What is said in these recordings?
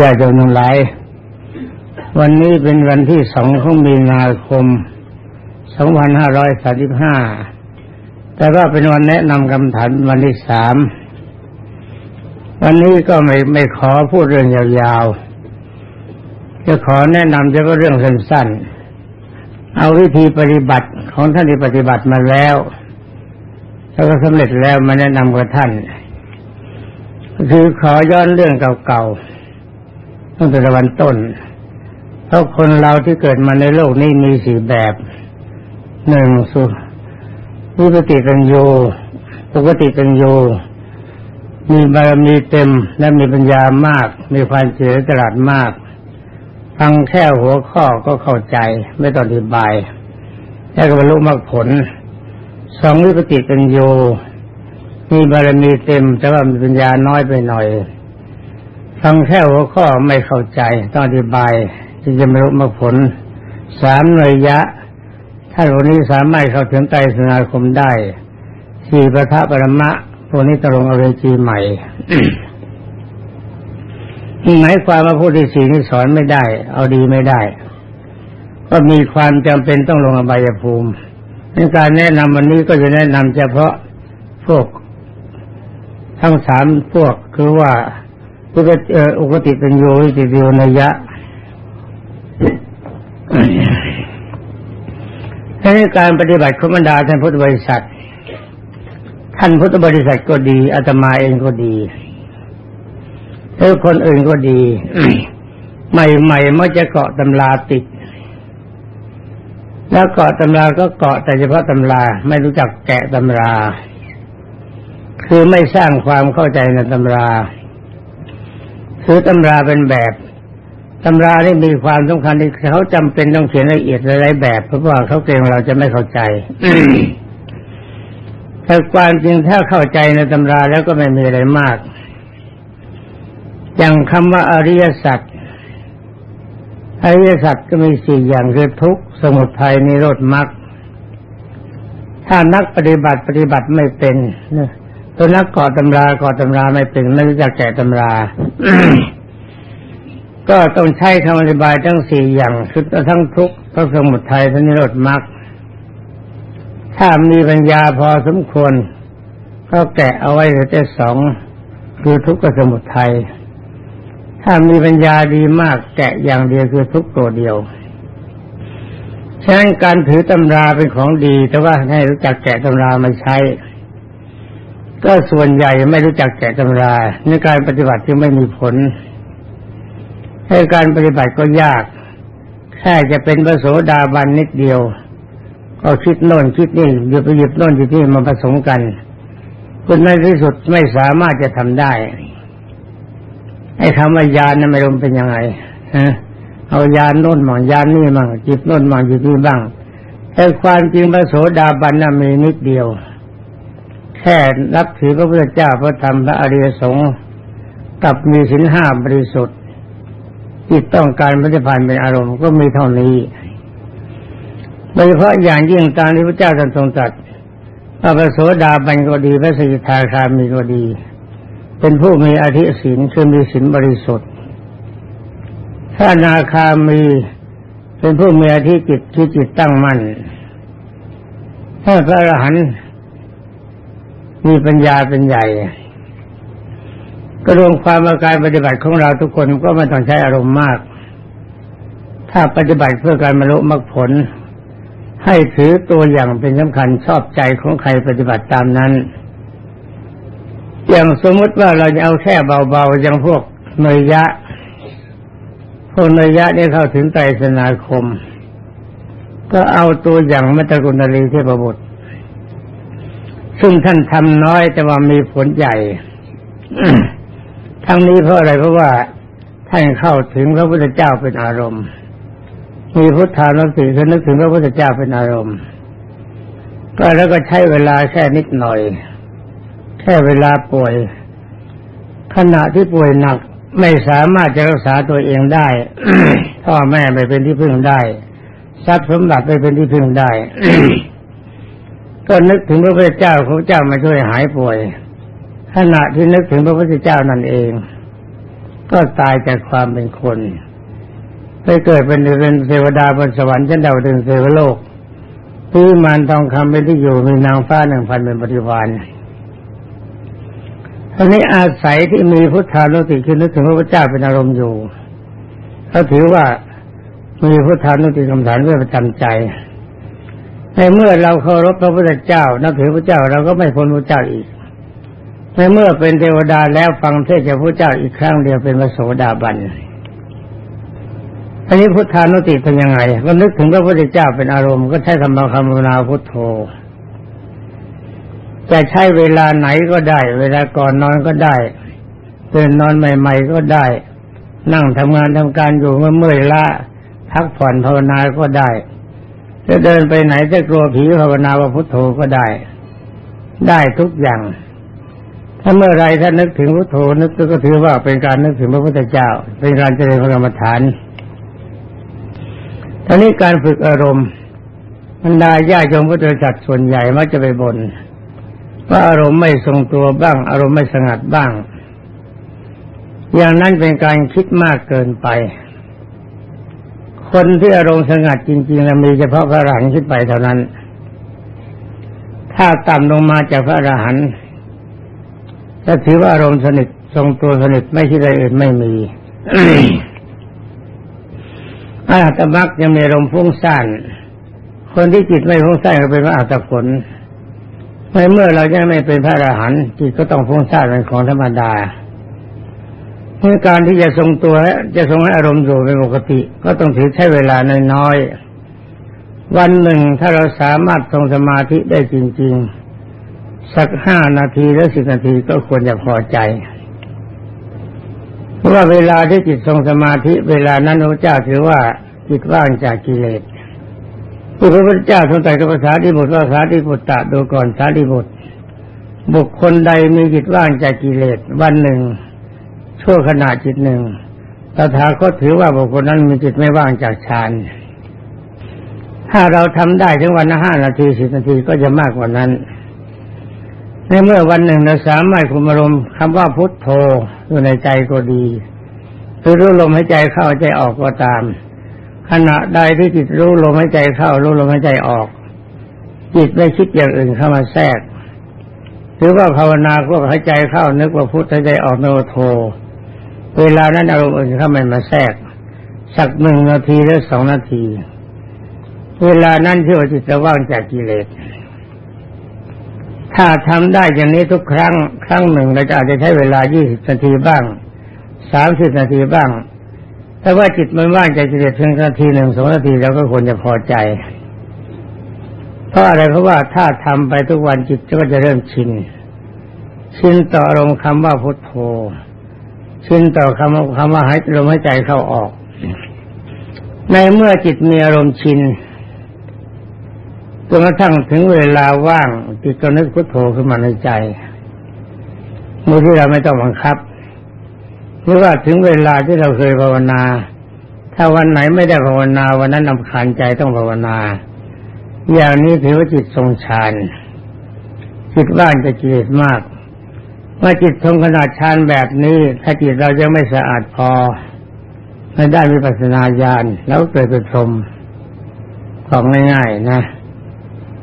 ญาติโยมทั้งหลาย วันนี้เป็นวันที่สองของมีนาคม 2535 แต่ว่าเป็นวันแนะนำคำถามวันที่สาม วันนี้ก็ไม่ไม่ขอพูดเรื่องยาวๆ จะขอแนะนำเฉพาะเรื่องสั้นๆ เอาวิธีปฏิบัติของท่านที่ปฏิบัติมาแล้ว แล้วก็สำเร็จแล้วมาแนะนำกับท่าน คือขอย้อนเรื่องเก่าๆ ตั้งแต่วันต้น เพราะคนเราที่เกิดมาในโลกนี้มีสี่แบบหนึ่งสุวิปติปัญโยปกติปัญโย มีบารมีเต็มและมีปัญญามาก มีความเฉลียวฉลาดมากฟังแค่หัวข้อก็เข้าใจไม่ต้องอธิบายแค่ก็บรรลุมรรคผลสองวิปติปัญโยมีบารมีเต็ม แต่ว่ามีปัญญาน้อยไปหน่อย ฟังแค่หัวข้อไม่เข้าใจต้องอธิบายที่จะบรรลุมรรคผลสามหน่วยยะ ถ้าคนนี้สามารถเข้าถึงไตรสนาคมได้สี่ประทะปรมะพวกนี้ตรงอเวจีใหม่หมายความว่าผู้ที่สี่นี่สอนไม่ได้ เอาดีไม่ได้ ก็มีความจำเป็นต้องลงอบายภูมิในการแนะนำวันนี้ก็จะแนะนำเฉพาะพวก ทั้งสามพวกคือว่า อุกติอุกติเป็นโยวิติโยนยะในการปฏิบัติขบรรดาท่านพุทธบริษัท ท่านพุทธบริษัทก็ดีอาตมาเองก็ดีหรือคนอื่นก็ดี ใหม่ๆมักจะเกาะตำราติด แล้วเกาะตำราก็เกาะแต่เฉพาะตำราไม่รู้จักแกะตำรา คือไม่สร้างความเข้าใจในตำรา คือตำราเป็นแบบตำรานี่มีความสำคัญที่เขาจำเป็นต้องเขียนละเอียดหลายแบบ เพราะว่าเขาเกรงเราจะไม่เข้าใจแต่ความจริงถ้าเข้าใจในตำราแล้วก็ไม่มีอะไรมาก อย่างคำว่าอริยสัจอริยสัจก็มีสี่อย่างคือทุกข์สมุทัยนิโรธมรรคถ้านักปฏิบัติปฏิบัติไม่เป็น ตัวนักก่อตำราก่อตำราไม่เป็นไม่รู้จักแกะตำรา ก็ต้องใช้คำอธิบายทั้งสี่อย่างคือทั้งทุกข์ทั้งสมุทัยทั้งนิโรธมรรคถ้ามีปัญญาพอสมควร ก็แกะเอาไว้แต่สองคือทุกข์กับสมุทัยถ้ามีปัญญาดีมากแกะอย่างเดียวคือทุกข์ตัวเดียวฉะนั้นการถือตำราเป็นของดี แต่ว่าให้รู้จักแกะตำรามาใช้ ก็ส่วนใหญ่ไม่รู้จักแกะตำราในการปฏิบัติที่ไม่มีผลให้การปฏิบัติก็ยาก แค่จะเป็นพระโสดาบันนิดเดียว ก็คิดโน่นคิดนี่หยิบไปหยิบโน่นหยิบนี่มาผสมกันคุณในที่สุดไม่สามารถจะทำได้ไอ้คำว่ายานนั้นไม่รู้เป็นยังไงฮะเอายานโน่นมั่งยานนี่มั่งจิบโน่นมั่งจิบนี่บ้างแต่ความจริงพระโสดาบันน่ะมีนิดเดียว แค่รับถือพระพุทธเจ้าพระธรรมพระอริยสงฆ์กับมีสินห้าบริสุทธิ์ที่ต้องการปฏิพันธ์เป็นอารมณ์ก็มีเท่านี้โดยเฉพาะอย่างยิ่งตามที่พระเจ้าทรงตรัสว่าพระโสดาบันก็ดีพระสกิทาคามีก็ดี เป็นผู้มีอธิศีลคือมีศีลบริสุทธิ์ถ้านาคามีเป็นผู้มีอธิจิตที่จิตตั้งมั่นถ้าพระอรหันต์ มีปัญญาเป็นใหญ่ ก็รวมความว่าการปฏิบัติของเราทุกคนก็ไม่ต้องใช้อารมณ์มาก ถ้าปฏิบัติเพื่อการบรรลุมรรคผล ให้ถือตัวอย่างเป็นสำคัญชอบใจของใครปฏิบัติตามนั้น อย่างสมมติว่าเราจะเอาแค่เบาๆอย่างพวกเนยยะ พวกเนยยะนี่เข้าถึงไตรสนาคม ก็เอาตัวอย่างมัตตกุณลีเทพบุตร ซึ่งท่านทำน้อยแต่ว่ามีผลใหญ่ ทั้งนี้เพราะอะไรเพราะว่าท่านเข้าถึงพระพุทธเจ้าเป็นอารมณ์ มีพุทธานุสติคือนึกถึงพระพุทธเจ้าเป็นอารมณ์ ก็แล้วก็ใช้เวลาแค่นิดหน่อย แค่เวลาป่วย ขณะที่ป่วยหนักไม่สามารถจะรักษาตัวเองได้พ่อแม่ไม่เป็นที่พึ่งได้ทรัพย์สมบัติไม่เป็นที่พึ่งได้ ก็นึกถึงพระพุทธเจ้าพระเจ้ามาช่วยหายป่วย ขณะที่นึกถึงพระพุทธเจ้านั่นเอง ก็ตายจากความเป็นคนไปเกิดเป็นเป็นเทวดาบนสวรรค์ชั้นดาวดึงเทวโลกที่มันทองคำเป็นที่อยู่มีนางฟ้าหนึ่งพันเป็นปฏิวานอันนี้อาศัยที่มีพุทธานุติคือนึกถึงพระพุทธเจ้าเป็นอารมณ์อยู่เขาถือว่ามีพุทธานุติคำฐานเพื่อประจำใจ ในเมื่อเราเคารพพระพุทธเจ้า นับถือพระเจ้าเราก็ไม่พ้นพระเจ้าอีก ในเมื่อเป็นเทวดาแล้วฟังเทศจากพระเจ้าอีกครั้งเดียวเป็นพระโสดาบันอันนี้พุทธานุติเป็นยังไงก็นึกถึงพระพุทธเจ้าเป็นอารมณ์ก็ใช้คำบาคำนาพุทโธจะใช้เวลาไหนก็ได้ เวลาก่อนนอนก็ได้ตื่นนอนใหม่ ๆ ก็ได้ นั่งทำงานทำการอยู่เมื่อเมื่อยละพักผ่อนภาวนาก็ได้ จะเดินไปไหนจะกลัวผีภาวนาว่าพุทโธก็ได้ ได้ทุกอย่าง ถ้าเมื่อไรถ้านึกถึงพุทโธนึกก็ถือว่าเป็นการนึกถึงพระพุทธเจ้า เป็นการเจริญพระกรรมฐานทีนี้การฝึกอารมณ์บรรดาญาโยมพุทธจักรส่วนใหญ่มักจะไปบน่นว่าอารมณ์ไม่ทรงตัวบ้าง อารมณ์ไม่สงัดบ้าง อย่างนั้นเป็นการคิดมากเกินไป คนที่อารมณ์สงัดจริงๆแล้วมีเฉพาะพระอรหันต์ขึ้นไปเท่านั้น ถ้าต่ำลงมาจากพระอรหันต์จะถือว่าอารมณ์สนิททรงตัวสนิทไม่คิดอะไรอื่นไม่มีอาตมักยังมีลมฟุ้งซ่านคนที่จิตไม่ฟุ้งซ่านก็เป็นพระอัตผลในเมื่อเรายังไม่เป็นพระอรหันต์จิตก็ต้องฟุ้งซ่านเป็นของธรรมดา เมื่อการที่จะทรงตัวจะทรงให้อารมณ์อยู่เป็นปกติ ก็ต้องถือใช้เวลาน้อยๆวันหนึ่งถ้าเราสามารถทรงสมาธิได้จริง ๆ สักห้านาทีหรือสิบนาทีก็ควรจะพอใจ เพราะว่าเวลาที่จิตทรงสมาธิ เวลานั้นพระเจ้าถือว่าจิตว่างจากกิเลสผู้พระพุทธเจ้าทรงตรัสกับภาษาที่บทว่าภาษาที่บุตรตะดูก่อนสาธิบุตรบุคคลใดมีจิตว่างจากกิเลสวันหนึ่ง ชั่วขณะจิตหนึ่งตถาคตถือว่าบุคคลนั้นมีจิตไม่ว่างจากฌานถ้าเราทำได้ถึงวันละห้านาทีสิบนาทีก็จะมากกว่านั้น ในเมื่อวันหนึ่งเราสามารถคุมอารมณ์คำว่าพุทโธอยู่ในใจก็ดีคือรู้ลมหายใจเข้าใจออกก็ตาม ขณะใดที่จิตรู้ลมหายใจเข้ารู้ลมหายใจออก จิตไม่คิดอย่างอื่นเข้ามาแทรก หรือว่าภาวนาก็หายใจเข้านึกว่าพุทหายใจออกโนโท เวลานั้นอารมณ์อื่นเข้ามามาแทรก สักหนึ่งนาทีหรือสองนาที เวลานั้นที่ว่าจิตจะว่างจากกิเลสถ้าทำได้อย่างนี้ทุกครั้ง ครั้งหนึ่งเราจะอาจจะใช้เวลายี่สิบนาทีบ้างสามสิบนาทีบ้างถ้าว่าจิตมันว่างใจจะเลสเพียงนาทีหนึ่งสองนาทีเราก็ควรจะพอใจเพราะอะไรเพราะว่าถ้าทำไปทุกวันจิตก็จะเริ่มชินชินต่ออารมณ์คำว่าพุทโธ ชินต่อคำคำว่าหายลมหายใจเข้าออก ในเมื่อจิตมีอารมณ์ชินจนกระทั่งถึงเวลาว่างจิตก็นึกพุทโธขึ้นมาในใจมือที่เราไม่ต้องบังคับหรือว่าถึงเวลาที่เราเคยภาวนา ถ้าวันไหนไม่ได้ภาวนาวันนั้นนำขานใจต้องภาวนา อย่างนี้ถือว่าจิตทรงฌานจิตว่างจะจิตมาก เมื่อจิตทรงขนาดฌานแบบนี้ ถ้าจิตเรายังไม่สะอาดพอไม่ได้มีปัสนาญาณแล้วเกิดเป็นพรมของง่ายๆนะ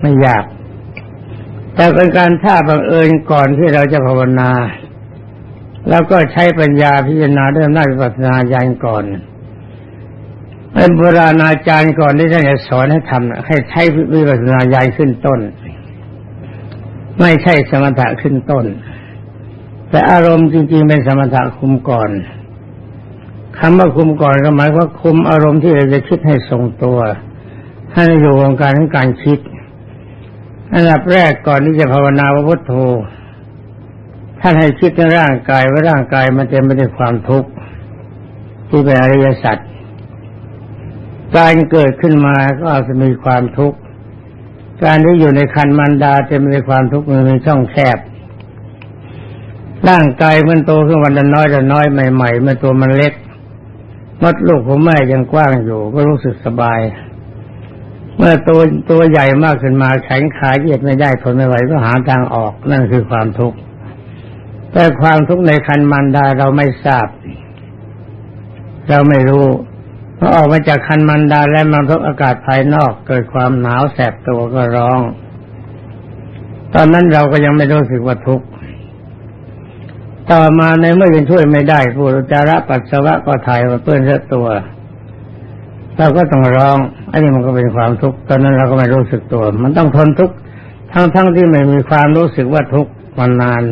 ไม่ยาก แต่เป็นการถ้าบังเอิญก่อนที่เราจะภาวนา แล้วก็ใช้ปัญญาพิจารณาเรื่องน้าวิปัสนาญาณก่อนเป็นโบราณอาจารย์ก่อนที่ท่านจะสอนให้ทำให้ใช้วิปัสนาญาณขึ้นต้น ไม่ใช่สมถะขึ้นต้น แต่อารมณ์จริง ๆ เป็นสมถะคุมก่อนคำว่าคุมก่อนก็หมายว่าคุมอารมณ์ที่เราจะคิดให้ทรงตัวให้อยู่วงการของการคิดอันดับแรกก่อนที่จะภาวนาพระพุทโธท่านให้คิดในร่างกายว่าร่างกายมันเต็มไปด้วยความทุกข์ที่เป็นอริยสัจการเกิดขึ้นมาก็อาจจะมีความทุกข์การที่อยู่ในคันมันดาเต็มไปด้วยความทุกข์มันมีช่องแคบ ร่างกายมันโตขึ้นวันละน้อยละน้อยใหม่ๆมันตัวมันเล็กมดลูกของแม่ยังกว้างอยู่ ก็รู้สึกสบาย เมื่อตัวตัวใหญ่มากขึ้นมาแข็งขาเหยียดไม่ได้ทนไม่ไหวก็หาทางออกนั่นคือความทุกข์แต่ความทุกข์ในคันมันดาเราไม่ทราบ เราไม่รู้พอออกมาจากคันมันดาและมาพบอากาศภายนอก เกิดความหนาวแสบตัวก็ร้อง ตอนนั้นเราก็ยังไม่รู้สึกว่าทุกข์ ต่อมาในเมื่อยังช่วยไม่ได้ผู้จาระปัสสาวะก็ถ่ายมาเปื้อนเสื้อตัวเราก็ต้องร้องอันนี้มันก็เป็นความทุกข์ตอนนั้นเราก็ไม่รู้สึกตัว มันต้องทนทุกข์ทั้งๆทที่ไม่มีความรู้สึกว่าทุกข์มานาน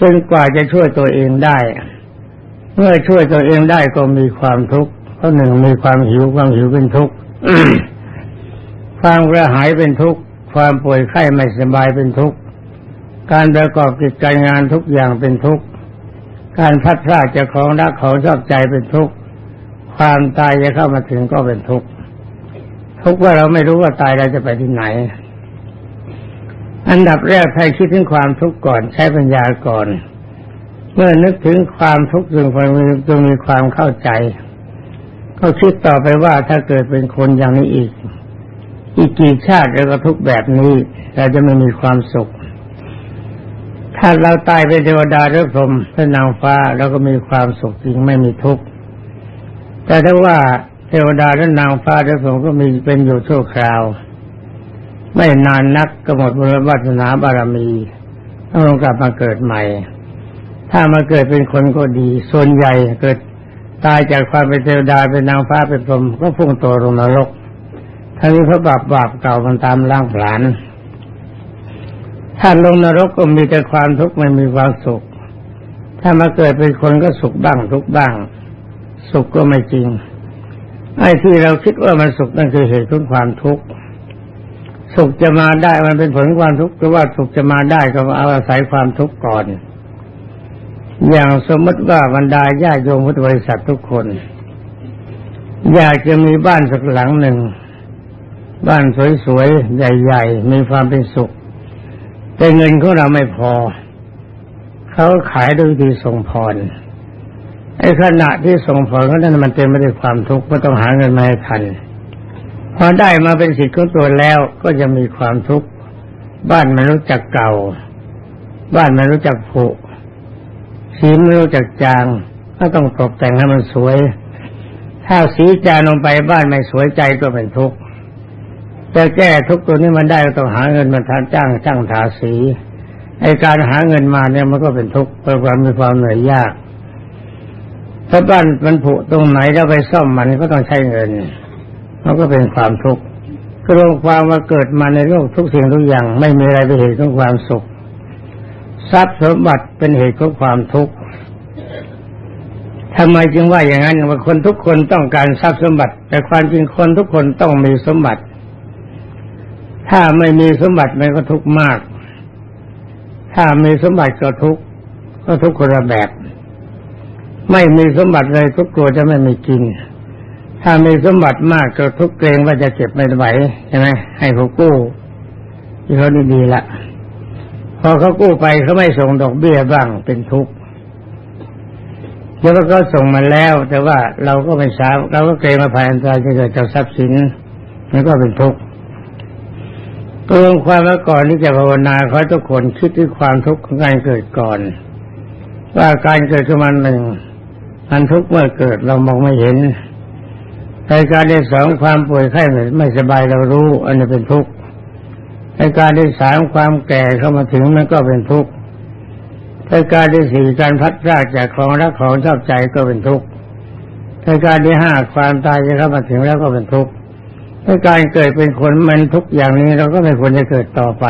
จนกว่าจะช่วยตัวเองได้ เมื่อช่วยตัวเองได้ก็มีความทุกข์เพราะหนึ่งมีความหิวความหิวเป็นทุกข์ความกระหายเป็นทุกข์ความป่วยไข้ไม่สบายเป็นทุกข์ การประกอบกิจการงานทุกอย่างเป็นทุกข์ การพัดพลาดจากของรักของชอบใจเป็นทุกข์ ความตายจะเข้ามาถึงก็เป็นทุกข์ ทุกข์ว่าเราไม่รู้ว่าตายเราจะไปที่ไหน อันดับแรกให้คิดถึงความทุกข์ก่อนใช้ปัญญาก่อน เมื่อนึกถึงความทุกข์จึงจึงมีความเข้าใจ ก็คิดต่อไปว่าถ้าเกิดเป็นคนอย่างนี้อีก อีกกี่ชาติเราก็ทุกแบบนี้เราจะไม่มีความสุข ถ้าเราตายเป็นเทวดาหรือพรหมเป็นนางฟ้าเราก็มีความสุขจริงไม่มีทุกข์แต่ถ้าว่าเทวดาและนางฟ้าและผมก็มีเป็นอยู่ชั่วคราว ไม่นานนักก็หมดบุญวัฒนาบารมีต้องกลับมาเกิดใหม่ ถ้ามาเกิดเป็นคนก็ดี ส่วนใหญ่เกิดตายจากความเป็นเทวดาเป็นนางฟ้าเป็นพรหมก็พุ่งตัวลงนรกทั้งนี้เพราะบาปบาปเก่ามันตามล่างผลาน ถ้าลงนรกก็มีแต่ความทุกข์ไม่มีความสุข ถ้ามาเกิดเป็นคนก็สุขบ้างทุกบ้าง สุขก็ไม่จริง ไอ้ที่เราคิดว่ามันสุขนั่นคือเหตุของความทุกข์สุขจะมาได้มันเป็นผลของความทุกข์หรือว่าสุขจะมาได้ก็เอาอาศัยความทุกข์ก่อน อย่างสมมติว่าบรรดาญาโยมพุทธบริษัททุกคน อยากจะมีบ้านสักหลังหนึ่ง บ้านสวยๆ ใหญ่ ๆ มีความเป็นสุข แต่เงินของเราไม่พอ เขาขายโดยดีส่งพรไอ้ขณะที่ส่งผลนั้นมันเต็มไปด้วยความทุกข์ก็ต้องหาเงินมาให้ทันพอได้มาเป็นสิทธิ์ของตัวแล้วก็จะมีความทุกข์บ้านไม่รู้จักเก่า บ้านไม่รู้จักผุสีไม่รู้จักจางก็ต้องตกแต่งให้มันสวย ถ้าสีจางลงไปบ้านไม่สวยใจก็เป็นทุกข์ จะแก้ทุกตัวนี้มันได้ก็ต้องหาเงินมาทานจ้างจ้างทาสีไอการหาเงินมาเนี่ยมันก็เป็นทุกข์เป็นความมีความเหนื่อยยาก ถ้าบ้านมันผุตรงไหนแล้วไปซ่อมมันก็ต้องใช้เงิน มันก็เป็นความทุกข์ก็รวมความว่าเกิดมาในโลกทุกสิ่งทุกอย่าง ไม่มีอะไรเป็นเหตุของความสุข ทรัพย์สมบัติเป็นเหตุของความทุกข์ทำไมจึงว่าอย่างนั้นว่าคนทุกคนต้องการทรัพย์สมบัติ แต่ความจริงคนทุกคนต้องมีสมบัติ ถ้าไม่มีสมบัติมันก็ทุกข์มาก ถ้ามีสมบัติก็ทุกข์ก็ทุกข์คนละแบบ ไม่มีสมบัติเลยทุกกลัวจะไม่มีกิน ถ้ามีสมบัติมากก็ทุกเกรงว่าจะเก็บไม่ไหวใช่ไหมให้เขากู้ที่เขานี่ดีละพอเขากู้ไปเขาไม่ส่งดอกเบี้ยบ้างเป็นทุกข์แล้วก็ส่งมาแล้ว แต่ว่าเราก็ไม่ทราบเราก็เกรงมาภายอันตรายจะเกิดจากทรัพย์สินมันก็เป็นทุกข์ ก็ลงความว่าก่อนที่จะภาวนาขอทุกคนคิดถึงความทุกข์ของการเกิดก่อน ว่าการเกิดขึ้นมาหนึ่งอันทุกข์เมื่อเกิดเรามองไม่เห็นในการที่สองความป่วยไข้ไม่สบายเรารู้ อันนี้เป็นทุกข์ในการที่สามความแก่เข้ามาถึงมันก็เป็นทุกข์ในการที่สี่การพัดพลาดจากของรักของชอบใจก็เป็นทุกข์ในการที่ห้าความตายจะเข้ามาถึงแล้วก็เป็นทุกข์ ในการเกิดเป็นคนมันทุกอย่างนี้เราก็ไม่ควรจะเกิดต่อไป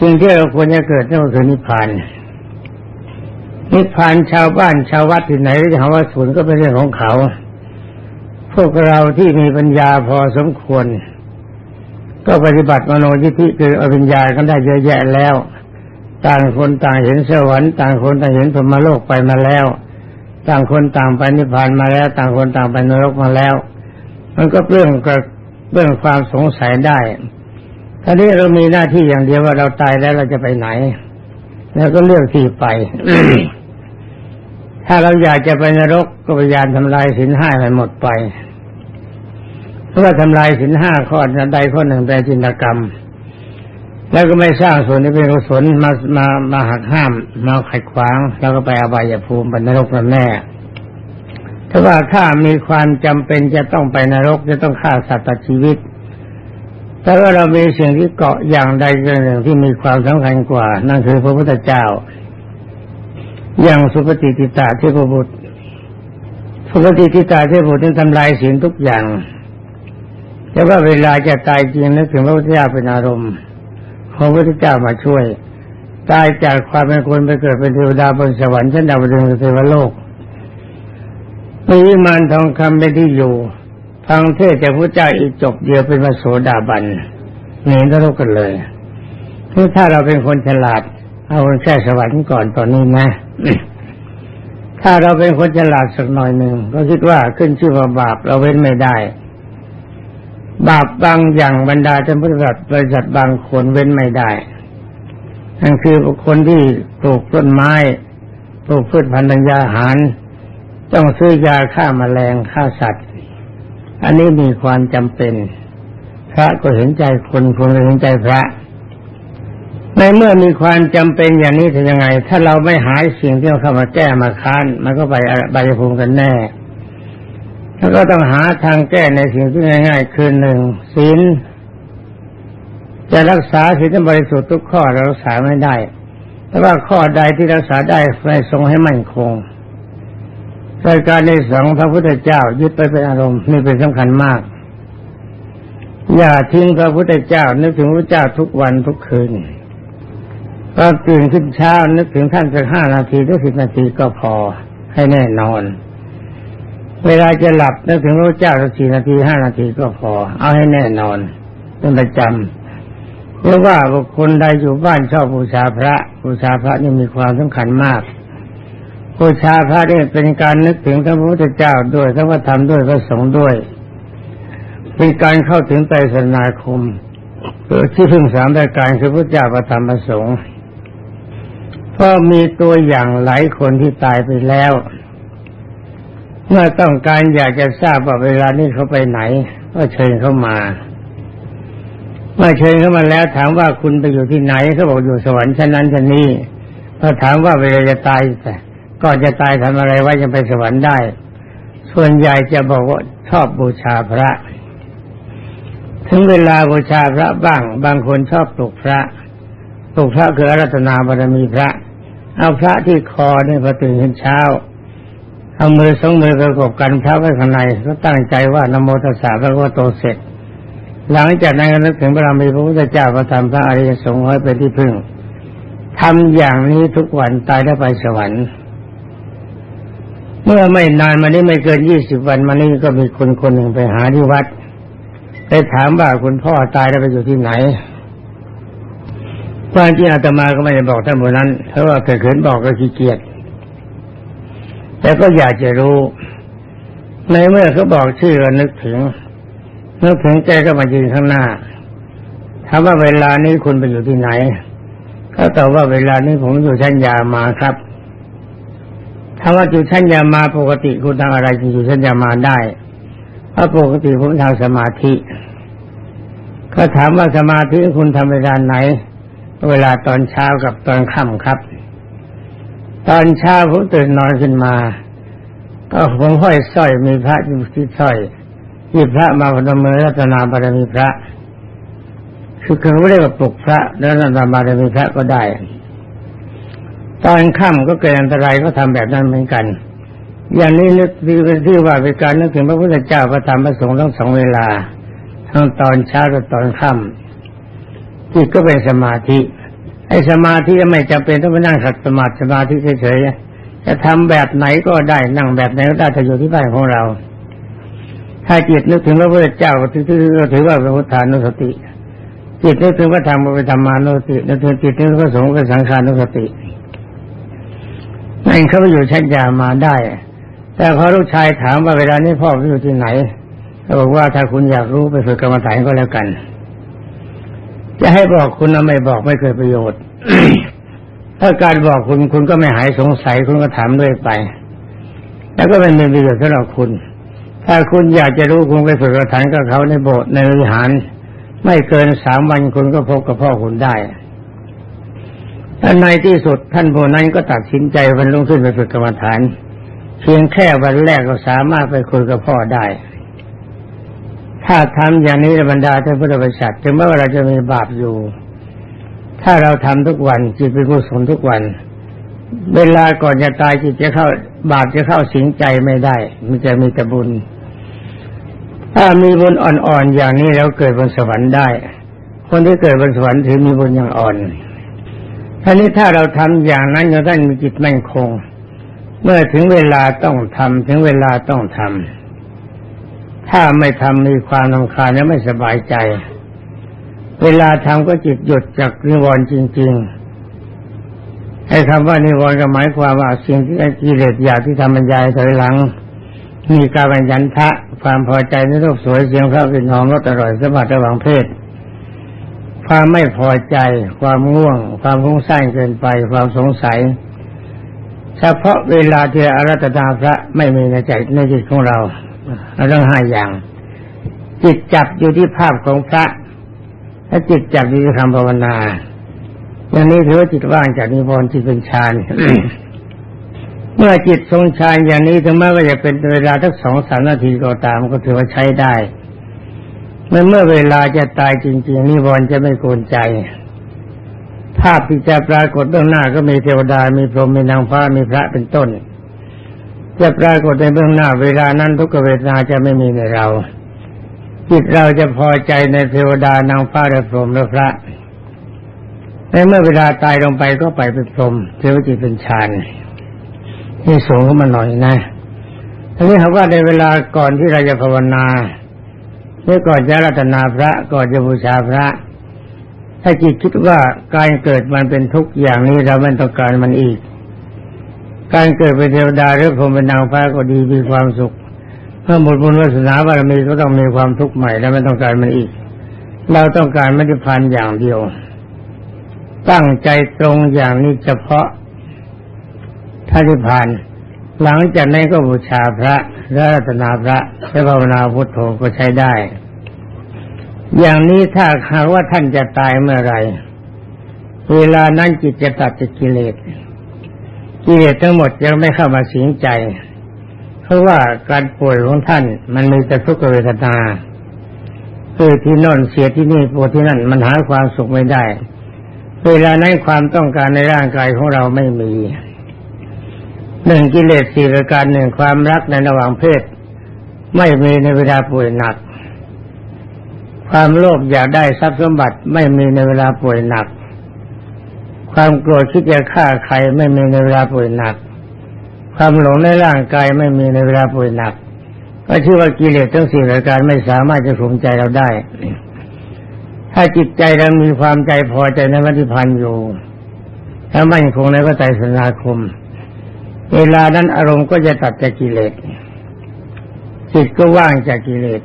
สิ่งที่เราควรจะเกิดนั่นก็คือนิพพาน นิพพานชาวบ้านชาววัดที่ไหนจะหาว่าศูนย์ก็เป็นเรื่องของเขา พวกเราที่มีปัญญาพอสมควร ก็ปฏิบัติมโนยิธิคืออภิญญากันได้เยอะแยะแล้ว ต่างคนต่างเห็นสวรรค์ต่างคนต่างเห็นพรมโลกไปมาแล้ว ต่างคนต่างไปนิพพานมาแล้ว ต่างคนต่างไปนรกมาแล้ว มันก็เรื่องกับเรื่องความสงสัยได้ท่านี้เรามีหน้าที่อย่างเดียวว่าเราตายแล้วเราจะไปไหน แล้วก็เลือกที่ไป ถ้าเราอยากจะไปนรกก็พยายามทำลายสินห้าให้หมดไป เพราะว่าทำลายสินห้าข้อใดข้อหนึ่งแต่จินตกรรม แล้วก็ไม่สร้างส่วนนี้เป็นกุศลมามามาหักห้ามมาขัดขวาง แล้วก็ไปอบายภูมิเป็นนรกนั่นแน่ ถ้าว่าข้ามีความจำเป็นจะต้องไปนรกจะต้องฆ่าสัตว์ชีวิต แต่ว่าเรามีสิ่งที่เกาะอย่างใดอย่างหนึ่งที่มีความสำคัญกว่า นั่นคือพระพุทธเจ้า อย่างสุปฏิทิตาเทพบุตรสุปฏิทิตาเทพบุตรนั้นทำลายศีลทุกอย่างแต่ว่าเวลาจะตายจริงนึกถึงพระพุทธเจ้าเป็นอารมณ์พระพุทธเจ้ามาช่วย ตายจากความเป็นคนไปเกิดเป็นเทวดาบนสวรรค์ชั้นดาวดึงส์เทวโลก มีวิมานทองคำเป็นที่อยู่ฟังเทศจากพระเจ้าอีกจบเดียวเป็นมาโสดาบันหนีนรกกันเลยคือถ้าเราเป็นคนฉลาด เอาคนแค่สวรรค์ก่อนตอนนี้นะ ถ้าเราเป็นคนฉลาดสักหน่อยหนึ่งก็คิดว่าขึ้นชื่อว่าบาปเราเว้นไม่ได้ บาปบางอย่างบรรดาจำบริษัทบริษัทบางคนเว้นไม่ได้นั่นคือคคลที่ปลูกต้นไม้ปลูกพืชพันธุ์ธัญญาหาร ต้องซื้อยาฆ่ามาแมลงฆ่าสัตว์ อันนี้มีความจำเป็น พระก็เห็นใจคนคนก็เห็นใจพระ ในเมื่อมีความจำเป็นอย่างนี้จะยังไง ถ้าเราไม่หายสิ่งที่เราเข้ามาแก้มาค้านมันก็ไปใบภูมิกันแน่แล้วก็ต้องหาทางแก้ในสิ่งที่ง่าย ๆ คือหนึ่งศีลจะรักษาศีลบริสุทธิ์ทุกข้อเรารักษาไม่ได้ แต่ว่าข้อใดที่รักษาได้ไม่ทรงให้มั่นคง รายการในสองพระพุทธเจ้ายึดไปเป็นอารมณ์นี่เป็นสำคัญมาก อย่าทิ้งพระพุทธเจ้า นึกถึงพระเจ้าทุกวันทุกคืนตอนตื่นขึ้นเช้านึกถึงท่านสักห้านาทีหรือสิบนาทีก็พอให้แน่นอน เวลาจะหลับนึกถึงพระเจ้าสักสี่นาทีห้านาทีก็พอ เอาให้แน่นอนเป็นประจำเพราะว่าบุคคลใดอยู่บ้านชอบบูชาพระบูชาพระนี่มีความสำคัญมาก บูชาพระนี่เป็นการนึกถึงพระพุทธเจ้าด้วยพระธรรมด้วยพระสงฆ์ด้วยเป็นการเข้าถึงไตรสนาคมที่พึ่งสามรายการคือพระเจ้าพระธรรมพระสงฆ์เพราะมีตัวอย่างหลายคนที่ตายไปแล้ว เมื่อต้องการอยากจะทราบว่าเวลานี้เขาไปไหน ก็เชิญเข้ามาเมื่อเชิญเข้ามาแล้วถามว่าคุณไปอยู่ที่ไหนเขาบอกอยู่สวรรค์ชั้นนั้นชั้นนี้พอถามว่าเวลาจะตายแต่ ก็จะตายทำอะไรว่าจะไปสวรรค์ได้ ส่วนใหญ่จะบอกว่าชอบบูชาพระ ถึงเวลาบูชาพระบ้าง บางคนชอบปลุกพระปลุกพระคือรัตนาบารมีพระ เอาพระที่คอเนี่ยพอตื่นขึ้นเช้าเอามือสองมือประกบกันพระไว้ข้างในก็ตั้งใจว่านโมตัสสะพระพุทโตเสร็จ หลังจากนั้นก็นึกถึงพระรามีพระพุทธเจ้าพระธรรมพระอริยสงฆ์ไว้เป็นที่พึ่งทำอย่างนี้ทุกวันตายได้ไปสวรรค์ เมื่อไม่นานมานี้ไม่เกินยี่สิบวันมานี้ก็มีคนคนหนึ่งไปหาที่วัดไปถามว่าคุณพ่อตายแล้วไปอยู่ที่ไหนความจริงอาตมาก็ไม่ได้บอกท่านคนนั้น เพราะว่าเกิดขืนบอกก็ขี้เกียจแต่ก็อยากจะรู้ ในเมื่อเขาบอกชื่อก็นึกถึง นึกถึงแกก็มายืนข้างหน้าถามว่าเวลานี้คุณไปอยู่ที่ไหนเขาตอบว่าเวลานี้ผมอยู่ชั้นยามาครับ ถ้าว่าอยู่ชั้นยามาปกติคุณทำอะไรจูชั้นยามาได้เพราะปกติผมทำสมาธิเขาถามว่าสมาธิคุณทำเวลาไหน เวลาตอนเช้ากับตอนค่ำครับ ตอนเช้าผมตื่นนอนขึ้นมา ก็ผมห้อยสร้อยมีพระอยู่ที่สร้อยหยิบพระมาพนมมือรัตนาบารมีพระคือคือไม่ได้ว่าปลุกพระแล้วรัตนาบารมีพระก็ได้ ตอนค่ำก็เกิดอันตรายก็ทำแบบนั้นเหมือนกัน อย่างนี้นึกที่ว่าเป็นการนึกถึงพระพุทธเจ้าพระธรรมพระสงฆ์ทั้งสองเวลา ทั้งตอนเช้าและตอนค่ำจิตก็เป็นสมาธิไอ้สมาธิไม่จำเป็นต้องไปนั่งขัดสมาธิสมาธิเฉยๆจะทำแบบไหนก็ได้นั่งแบบไหนก็ได้ถ้าอยู่ที่บ้านของเรา ถ้าจิตนึกถึงพระพุทธเจ้าก็ถือถือว่าเป็นพุทธานุสติจิตนึกถึงพระธรรมก็เป็นธรรมานุสตินึกถึงจิตนึกถึงพระสงฆ์เป็นสังขานุสติ นั่นเขาไปอยู่ชั้นยามาได้ แต่พอลูกชายถามว่าเวลานี้พ่อไปอยู่ที่ไหนเขาบอกว่าถ้าคุณอยากรู้ไปฝึกกรรมฐานก็แล้วกัน จะให้บอกคุณแล้วไม่บอกไม่เคยประโยชน์ ถ้าการบอกคุณคุณก็ไม่หายสงสัยคุณก็ถามด้วยไป แล้วก็เป็นประโยชน์สำหรับคุณ ถ้าคุณอยากจะรู้คุณไปฝึกกรรมฐานกับเขาในโบสถ์ในวิหาร ไม่เกินสามวันคุณก็พบกับพ่อคุณได้ ท่านในที่สุดท่านผู้นั้นก็ตัดสินใจพันลงขึ้นไปฝึกกรรมฐาน เพียงแค่วันแรกก็สามารถไปคุยกับพ่อได้ ถ้าทำอย่างนี้บรรดาท่านพุทธบริษัทถึงแม้ว่าเราจะมีบาปอยู่ ถ้าเราทำทุกวันจิตเป็นกุศลทุกวัน เวลาก่อนจะตายจิตจะเข้า บาปจะเข้าสิงใจไม่ได้ มันจะมีแต่บุญ ถ้ามีบุญอ่อนๆอย่างนี้แล้วเกิดบนสวรรค์ได้ คนที่เกิดบนสวรรค์ถือมีบุญอย่างอ่อน ท่านี้ถ้าเราทำอย่างนั้นเราได้มีจิตมั่นคง เมื่อถึงเวลาต้องทำถึงเวลาต้องทำถ้าไม่ทำมีความรำคาญและไม่สบายใจ เวลาทำก็จิตหยุดจากนิวรณ์จริง ๆ ให้คำว่านิวรณ์ก็หมายความว่าสิ่งที่กิเลสอยากที่ทำบรรยายถอยหลัง มีการบัญญันทะความพอใจในรูปสวยเสียงเพราะกลิ่นหอมรสอร่อยสมบัติระหว่างเพศ ความไม่พอใจ ความง่วง ความฟุ้งซ่านเกินไป ความสงสัย เฉพาะเวลาที่อารัตนาพระไม่มีในใจในจิตของเราเราต้องห้าอย่าง จิตจับอยู่ที่ภาพของพระถ้าจิตจับอยู่ที่คำภาวนาอย่างนี้ถือว่าจิตว่างจากนิวรณ์ที่เป็นฌานเมื่อจิตทรงฌานอย่างนี้ถึงแม้ว่าจะเป็นเวลาทั้งสองสามนาทีก็ตามก็ถือว่าใช้ได้ เมื่อเมื่อเวลาจะตายจริง ๆ นิวรณ์จะไม่โกนใจ ภาพที่จะปรากฏเบื้องหน้าก็มีเทวดา มีพรหม มีนางฟ้า มีพระเป็นต้น จะปรากฏในเบื้องหน้า เวลานั้นทุกเวทนาจะไม่มีในเรา จิตเราจะพอใจในเทวดานางฟ้าและพรหมและพระในเมื่อเวลาตายลงไปก็ไปเป็นพรหมเทวจิตเป็นฌานนี่สูงขึ้นมาหน่อยนะทีนี้เขาว่าในเวลาก่อนที่เราจะภาวนา เมื่อก่อนจะรัตนาพระก่อนจะบูชาพระ ถ้าจิตคิดว่าการเกิดมันเป็นทุกข์อย่างนี้เราไม่ต้องการมันอีก การเกิดเป็นเทวดาหรือผมเป็นนางฟ้าก็ดีมีความสุขเมื่อหมดบุญวาสนาบารมีก็ต้องมีความทุกข์ใหม่แล้วไม่ต้องการมันอีก เราต้องการมรรคพันอย่างเดียว ตั้งใจตรงอย่างนี้เฉพาะท่านิพาน หลังจากนั้นก็บูชาพระและรัตนาพระและภาวนาพุทโธก็ใช้ได้ อย่างนี้ถ้าหากว่าท่านจะตายเมื่อไรเวลานั้นจิตจะตัดจากกิเลสกิเลสทั้งหมดยังไม่เข้ามาสิงใจ เพราะว่าการป่วยของท่านมันมีแต่ทุกขเวทนาคือที่นอนเสียที่นี่ปวดที่นั่นมันหาความสุขไม่ได้ เวลานั้นความต้องการในร่างกายของเราไม่มี หนึ่งกิเลสสี่ประการหนึ่งความรักในระหว่างเพศ ไม่มีในเวลาป่วยหนัก ความโลภอยากได้ทรัพย์สมบัติไม่มีในเวลาป่วยหนัก ความโกรธคิดจะฆ่าใครไม่มีในเวลาป่วยหนัก ความหลงในร่างกายไม่มีในเวลาป่วยหนัก ก็ชื่อว่ากิเลสทั้งสี่ประการไม่สามารถจะข่มใจเราได้ ถ้าจิตใจเรามีความใจพอใจในวัฏพันธ์อยู่ถ้ามั่นคงในพระไตรสนาคม เวลานั้นอารมณ์ก็จะตัดจากกิเลสจิตก็ว่างจากกิเลส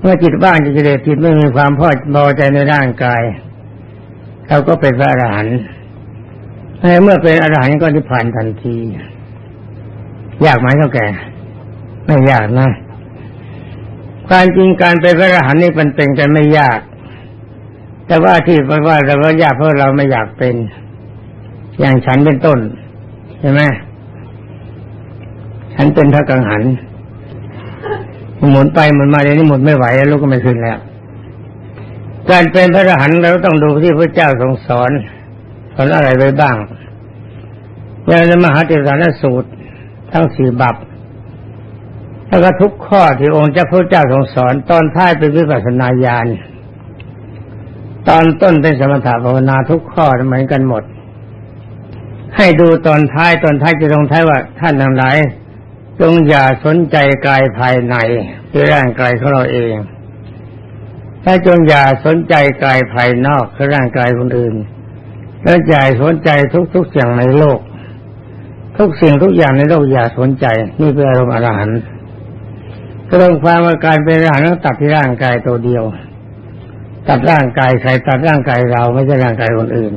เมื่อจิตว่างจากกิเลสจิตไม่มีความพอพอใจในร่างกายเราก็เป็นพระอรหันต์เมื่อเป็นอรหันต์ก็นิพพานทันที ยากไหมเท่าแก่ไม่ยากนะการจริงการเป็นพระอรหันต์นี่มันเป็นกันไม่ยาก แต่ว่าที่เพราะว่าเราก็ยากเพราะเราไม่อยากเป็น อย่างฉันเป็นต้นใช่ไหม ฉันเป็นพระกังหันหมุนไปหมุนมาเดี๋ยวนี้หมุนไม่ไหวแล้วลูกก็ไม่ขึ้นแล้ว การเป็นพระอรหันต์เราต้องดูที่พระเจ้าทรงสอนสอนอะไรไว้บ้างอย่างในมหาเถรสารสูตร ทั้งสี่บับแล้วก็ทุกข้อที่องค์เจ้าพระเจ้าทรงสอน ตอนท้ายเป็นวิปัสสนาญาณตอนต้นเป็นสมถะภาวนาทุกข้อเหมือนกันหมด ให้ดูตอนท้ายตอนท้ายจะตรงท้ายว่าท่านทั้งหลาย จงอย่าสนใจกายภายในคือร่างกายของเราเองถ้าจงอย่าสนใจกายภายนอกคือร่างกายคนอื่น แล้วอย่าสนใจทุกๆอย่างในโลก ทุกสิ่งทุกอย่างในโลกอย่าสนใจนี่เป็นอารมณ์อรหันต์ก็ต้องความว่าการเป็นอรหันต์ต้องตัดที่ร่างกายตัวเดียว ตัดร่างกายใครตัดร่างกายเราไม่ใช่ร่างกายคนอื่น